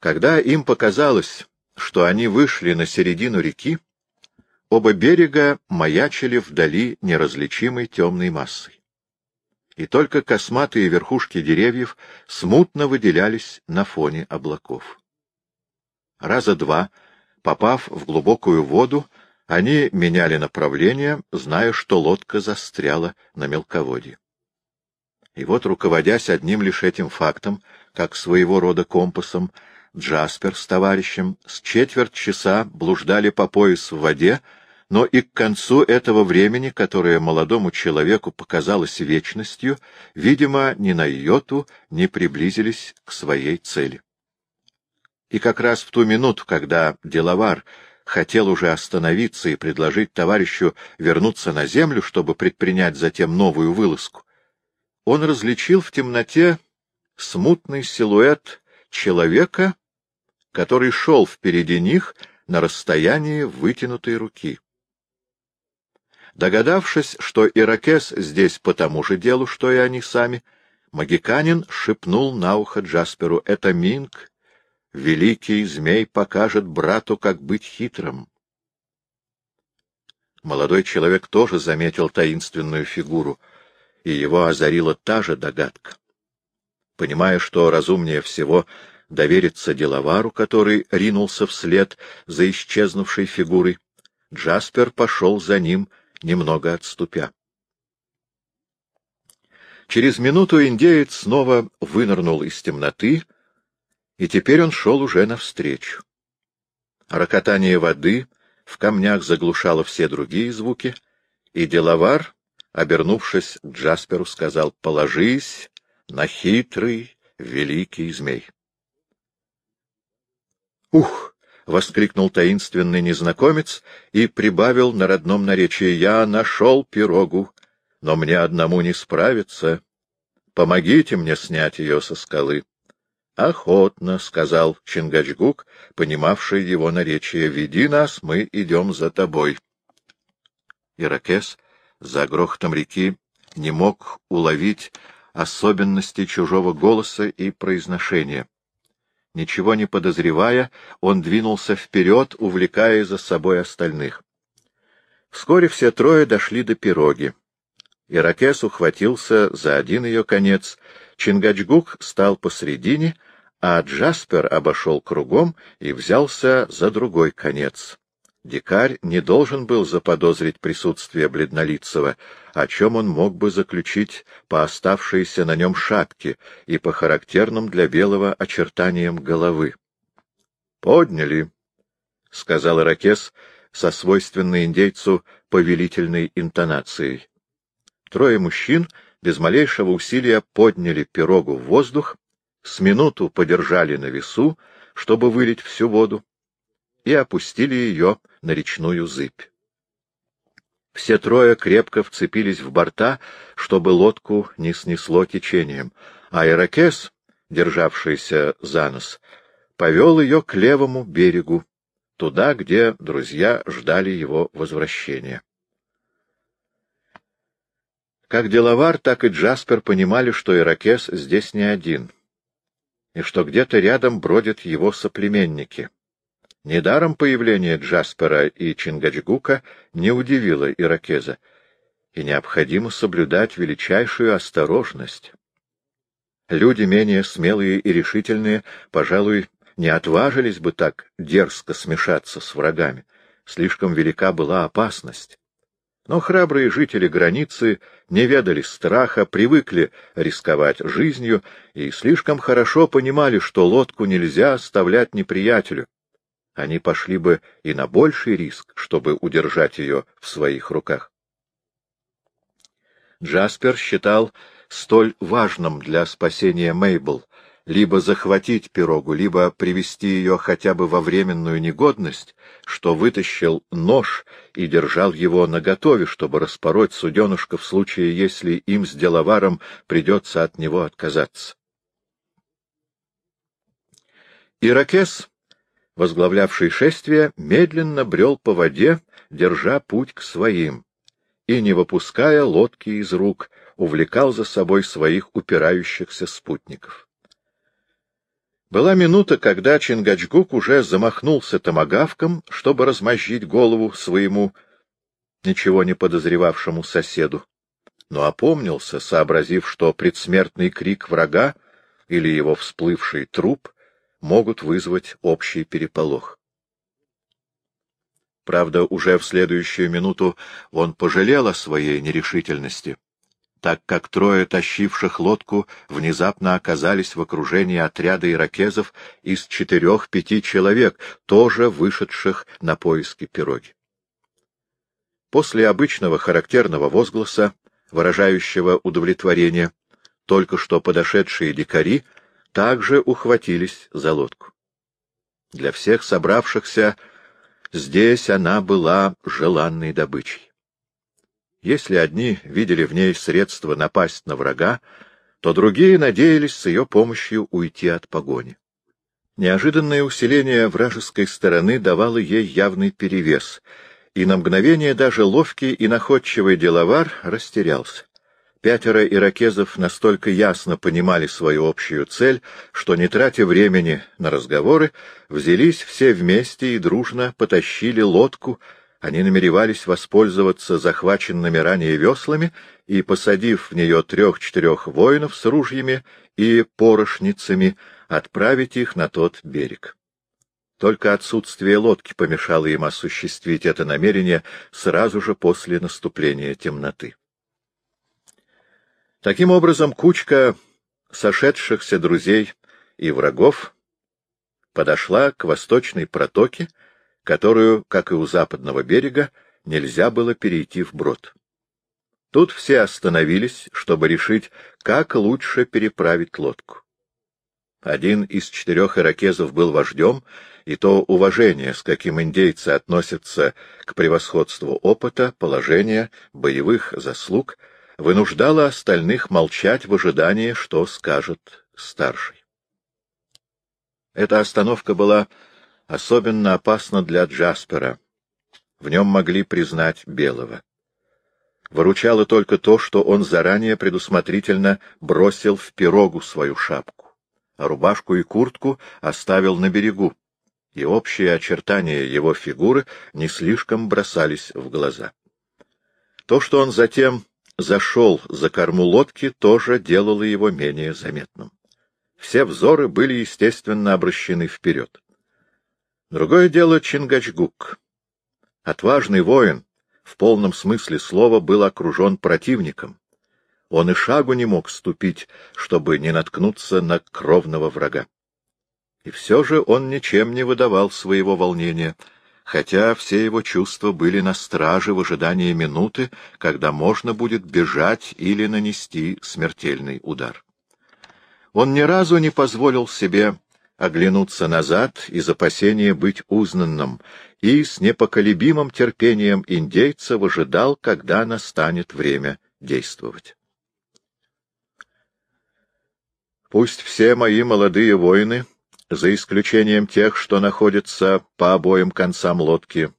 Когда им показалось, что они вышли на середину реки, оба берега маячили вдали неразличимой темной массой. И только косматые верхушки деревьев смутно выделялись на фоне облаков. Раза два, попав в глубокую воду, они меняли направление, зная, что лодка застряла на мелководье. И вот, руководясь одним лишь этим фактом, как своего рода компасом, Джаспер с товарищем с четверть часа блуждали по пояс в воде, но и к концу этого времени, которое молодому человеку показалось вечностью, видимо, ни на йоту не приблизились к своей цели. И как раз в ту минуту, когда деловар хотел уже остановиться и предложить товарищу вернуться на землю, чтобы предпринять затем новую вылазку, он различил в темноте смутный силуэт человека, который шел впереди них на расстоянии вытянутой руки. Догадавшись, что иракес здесь по тому же делу, что и они сами, магиканин шепнул на ухо Джасперу, — это Минг, великий змей покажет брату, как быть хитрым. Молодой человек тоже заметил таинственную фигуру, и его озарила та же догадка. Понимая, что разумнее всего довериться деловару, который ринулся вслед за исчезнувшей фигурой, Джаспер пошел за ним, немного отступя. Через минуту индеец снова вынырнул из темноты, и теперь он шел уже навстречу. Рокотание воды в камнях заглушало все другие звуки, и деловар, обернувшись к Джасперу, сказал «Положись на хитрый великий змей». «Ух!» — воскликнул таинственный незнакомец и прибавил на родном наречии. «Я нашел пирогу, но мне одному не справиться. Помогите мне снять ее со скалы». «Охотно», — сказал Чингачгук, понимавший его наречие. «Веди нас, мы идем за тобой». Иракес за грохотом реки не мог уловить особенности чужого голоса и произношения. Ничего не подозревая, он двинулся вперед, увлекая за собой остальных. Вскоре все трое дошли до пироги. Иракес ухватился за один ее конец, Чингачгук стал посредине, а Джаспер обошел кругом и взялся за другой конец. Дикарь не должен был заподозрить присутствие бледнолицего, о чем он мог бы заключить по оставшейся на нем шапке и по характерным для белого очертаниям головы. — Подняли, — сказал Иракес со свойственной индейцу повелительной интонацией. Трое мужчин без малейшего усилия подняли пирогу в воздух, с минуту подержали на весу, чтобы вылить всю воду, и опустили ее на речную зыбь. Все трое крепко вцепились в борта, чтобы лодку не снесло течением, а Иракес, державшийся за нос, повел ее к левому берегу, туда, где друзья ждали его возвращения. Как деловар, так и Джаспер понимали, что Иракес здесь не один, и что где-то рядом бродят его соплеменники — Недаром появление Джаспера и Чингачгука не удивило иракеза, и необходимо соблюдать величайшую осторожность. Люди менее смелые и решительные, пожалуй, не отважились бы так дерзко смешаться с врагами. Слишком велика была опасность. Но храбрые жители границы не ведали страха, привыкли рисковать жизнью и слишком хорошо понимали, что лодку нельзя оставлять неприятелю они пошли бы и на больший риск, чтобы удержать ее в своих руках. Джаспер считал столь важным для спасения Мейбл либо захватить пирогу, либо привести ее хотя бы во временную негодность, что вытащил нож и держал его наготове, чтобы распороть суденушка в случае, если им с деловаром придется от него отказаться. Иракес возглавлявший шествие, медленно брел по воде, держа путь к своим, и, не выпуская лодки из рук, увлекал за собой своих упирающихся спутников. Была минута, когда Чингачгук уже замахнулся томагавком, чтобы размозжить голову своему ничего не подозревавшему соседу, но опомнился, сообразив, что предсмертный крик врага или его всплывший труп могут вызвать общий переполох. Правда, уже в следующую минуту он пожалел о своей нерешительности так как трое тащивших лодку внезапно оказались в окружении отряда иракезов из четырех-пяти человек, тоже вышедших на поиски пироги. После обычного характерного возгласа, выражающего удовлетворение, только что подошедшие дикари также ухватились за лодку. Для всех собравшихся здесь она была желанной добычей. Если одни видели в ней средство напасть на врага, то другие надеялись с ее помощью уйти от погони. Неожиданное усиление вражеской стороны давало ей явный перевес, и на мгновение даже ловкий и находчивый деловар растерялся. Пятеро иракезов настолько ясно понимали свою общую цель, что, не тратя времени на разговоры, взялись все вместе и дружно потащили лодку, они намеревались воспользоваться захваченными ранее веслами и, посадив в нее трех-четырех воинов с ружьями и порошницами, отправить их на тот берег. Только отсутствие лодки помешало им осуществить это намерение сразу же после наступления темноты. Таким образом, кучка сошедшихся друзей и врагов подошла к восточной протоке, которую, как и у западного берега, нельзя было перейти вброд. Тут все остановились, чтобы решить, как лучше переправить лодку. Один из четырех иракезов был вождем, и то уважение, с каким индейцы относятся к превосходству опыта, положения, боевых заслуг, вынуждало остальных молчать в ожидании, что скажет старший. Эта остановка была особенно опасно для Джаспера. В нем могли признать Белого. Выручало только то, что он заранее предусмотрительно бросил в пирогу свою шапку, а рубашку и куртку оставил на берегу, и общие очертания его фигуры не слишком бросались в глаза. То, что он затем зашел за корму лодки, тоже делало его менее заметным. Все взоры были, естественно, обращены вперед. Другое дело Чингачгук. Отважный воин, в полном смысле слова, был окружен противником. Он и шагу не мог ступить, чтобы не наткнуться на кровного врага. И все же он ничем не выдавал своего волнения, хотя все его чувства были на страже в ожидании минуты, когда можно будет бежать или нанести смертельный удар. Он ни разу не позволил себе оглянуться назад из опасения быть узнанным, и с непоколебимым терпением индейца выжидал, когда настанет время действовать. Пусть все мои молодые воины, за исключением тех, что находятся по обоим концам лодки,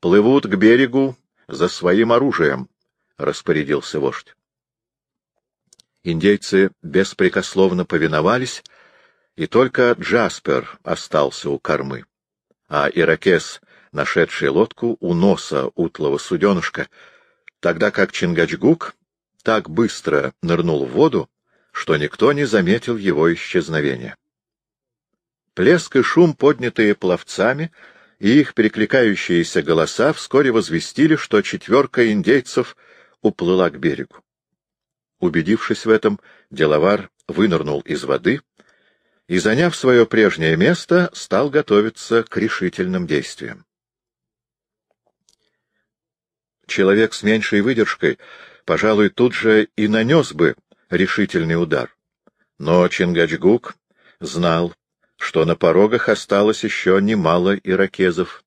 плывут к берегу за своим оружием, — распорядился вождь. Индейцы беспрекословно повиновались, и только Джаспер остался у кормы, а Иракес, нашедший лодку, у носа утлого суденышка, тогда как Чингачгук так быстро нырнул в воду, что никто не заметил его исчезновения. Плеск и шум, поднятые пловцами, и их перекликающиеся голоса вскоре возвестили, что четверка индейцев уплыла к берегу. Убедившись в этом, деловар вынырнул из воды — и, заняв свое прежнее место, стал готовиться к решительным действиям. Человек с меньшей выдержкой, пожалуй, тут же и нанес бы решительный удар. Но Чингачгук знал, что на порогах осталось еще немало иракезов,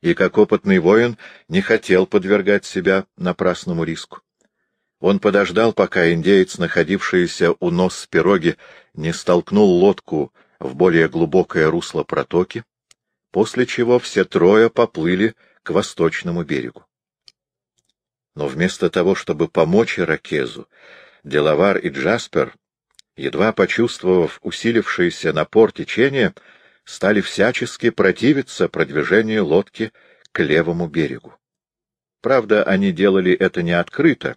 и, как опытный воин, не хотел подвергать себя напрасному риску. Он подождал, пока индеец, находившийся у нос пироги, не столкнул лодку в более глубокое русло протоки, после чего все трое поплыли к восточному берегу. Но вместо того, чтобы помочь Иракезу, Делавар и Джаспер едва почувствовав усилившийся напор течения, стали всячески противиться продвижению лодки к левому берегу. Правда, они делали это не открыто,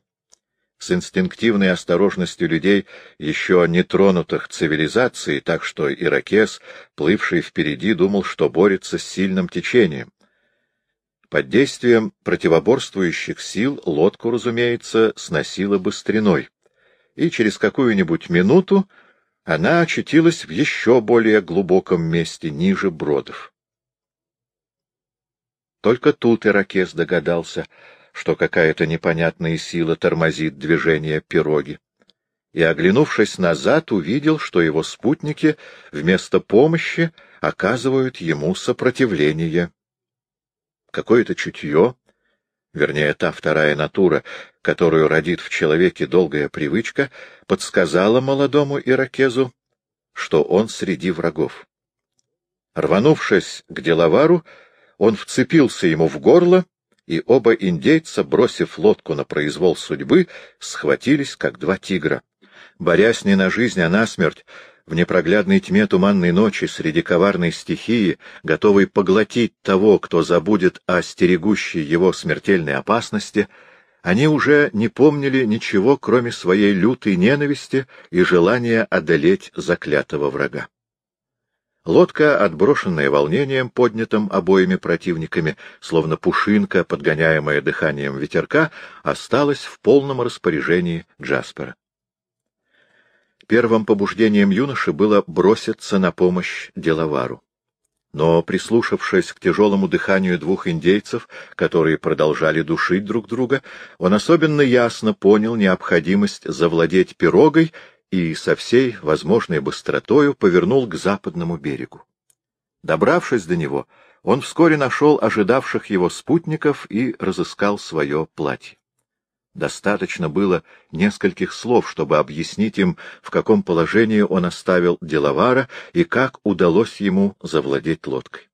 с инстинктивной осторожностью людей, еще не тронутых цивилизацией, так что иракес, плывший впереди, думал, что борется с сильным течением. Под действием противоборствующих сил лодку, разумеется, сносило быстриной, и через какую-нибудь минуту она очутилась в еще более глубоком месте, ниже бродов. Только тут Иракес догадался, что какая-то непонятная сила тормозит движение пироги, и, оглянувшись назад, увидел, что его спутники вместо помощи оказывают ему сопротивление. Какое-то чутье, вернее, та вторая натура, которую родит в человеке долгая привычка, подсказала молодому иракезу, что он среди врагов. Рванувшись к деловару, он вцепился ему в горло, и оба индейца, бросив лодку на произвол судьбы, схватились, как два тигра. Борясь не на жизнь, а на смерть, в непроглядной тьме туманной ночи, среди коварной стихии, готовый поглотить того, кто забудет о стерегущей его смертельной опасности, они уже не помнили ничего, кроме своей лютой ненависти и желания одолеть заклятого врага. Лодка, отброшенная волнением, поднятым обоими противниками, словно пушинка, подгоняемая дыханием ветерка, осталась в полном распоряжении Джаспера. Первым побуждением юноши было броситься на помощь деловару. Но, прислушавшись к тяжелому дыханию двух индейцев, которые продолжали душить друг друга, он особенно ясно понял необходимость завладеть пирогой и со всей возможной быстротою повернул к западному берегу. Добравшись до него, он вскоре нашел ожидавших его спутников и разыскал свое платье. Достаточно было нескольких слов, чтобы объяснить им, в каком положении он оставил деловара и как удалось ему завладеть лодкой.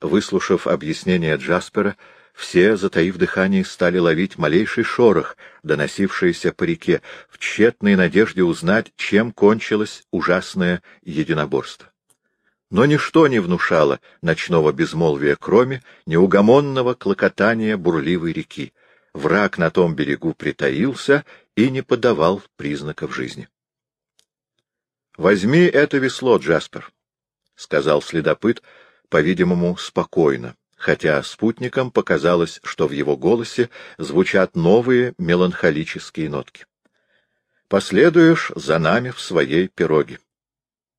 Выслушав объяснение Джаспера, все, затаив дыхание, стали ловить малейший шорох, доносившийся по реке, в тщетной надежде узнать, чем кончилось ужасное единоборство. Но ничто не внушало ночного безмолвия, кроме неугомонного клокотания бурливой реки. Враг на том берегу притаился и не подавал признаков жизни. — Возьми это весло, Джаспер, — сказал следопыт, по-видимому, спокойно хотя спутникам показалось, что в его голосе звучат новые меланхолические нотки. «Последуешь за нами в своей пироге.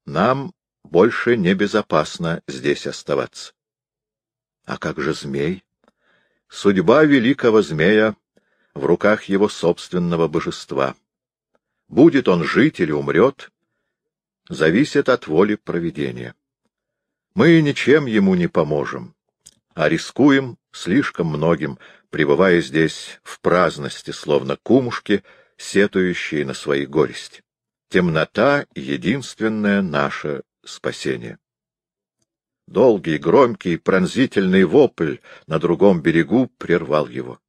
Нам больше небезопасно здесь оставаться». «А как же змей?» «Судьба великого змея в руках его собственного божества. Будет он жить или умрет, зависит от воли провидения. Мы ничем ему не поможем» а рискуем слишком многим, пребывая здесь в праздности, словно кумушки, сетующие на свои горести. Темнота — единственное наше спасение. Долгий, громкий, пронзительный вопль на другом берегу прервал его.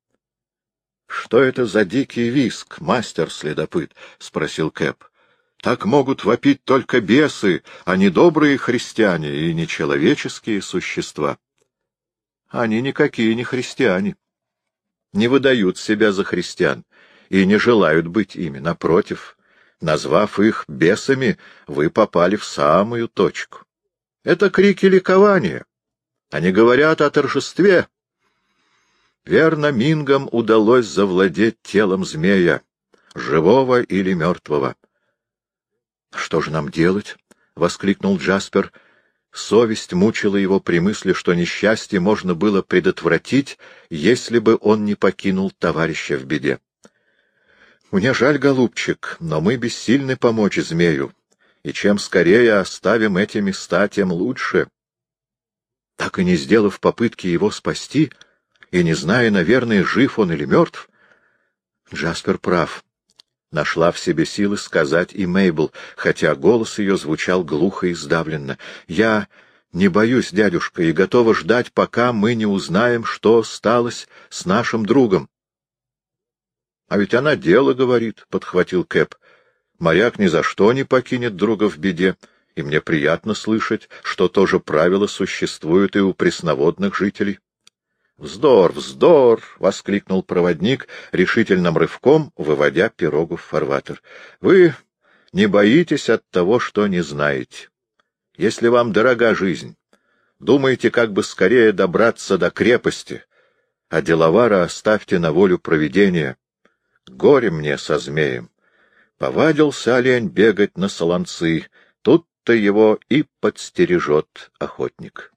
— Что это за дикий виск, мастер-следопыт? — спросил Кэп. — Так могут вопить только бесы, а не добрые христиане и нечеловеческие существа. Они никакие не христиане. Не выдают себя за христиан и не желают быть ими. Напротив, назвав их бесами, вы попали в самую точку. Это крики ликования. Они говорят о торжестве. Верно, Мингам удалось завладеть телом змея, живого или мертвого. — Что же нам делать? — воскликнул Джаспер. — Совесть мучила его при мысли, что несчастье можно было предотвратить, если бы он не покинул товарища в беде. — Мне жаль, голубчик, но мы бессильны помочь змею, и чем скорее оставим эти места, тем лучше. Так и не сделав попытки его спасти, и не зная, наверное, жив он или мертв, Джаспер прав нашла в себе силы сказать и Мейбл, хотя голос ее звучал глухо и сдавленно. «Я не боюсь, дядюшка, и готова ждать, пока мы не узнаем, что сталось с нашим другом». — А ведь она дело говорит, — подхватил Кэп. — Моряк ни за что не покинет друга в беде, и мне приятно слышать, что то же правило существует и у пресноводных жителей. — Вздор, вздор! — воскликнул проводник, решительным рывком выводя пирогу в фарватер. — Вы не боитесь от того, что не знаете. Если вам дорога жизнь, думаете, как бы скорее добраться до крепости, а деловара оставьте на волю провидения. Горе мне со змеем. Повадился олень бегать на солонцы, тут-то его и подстережет охотник.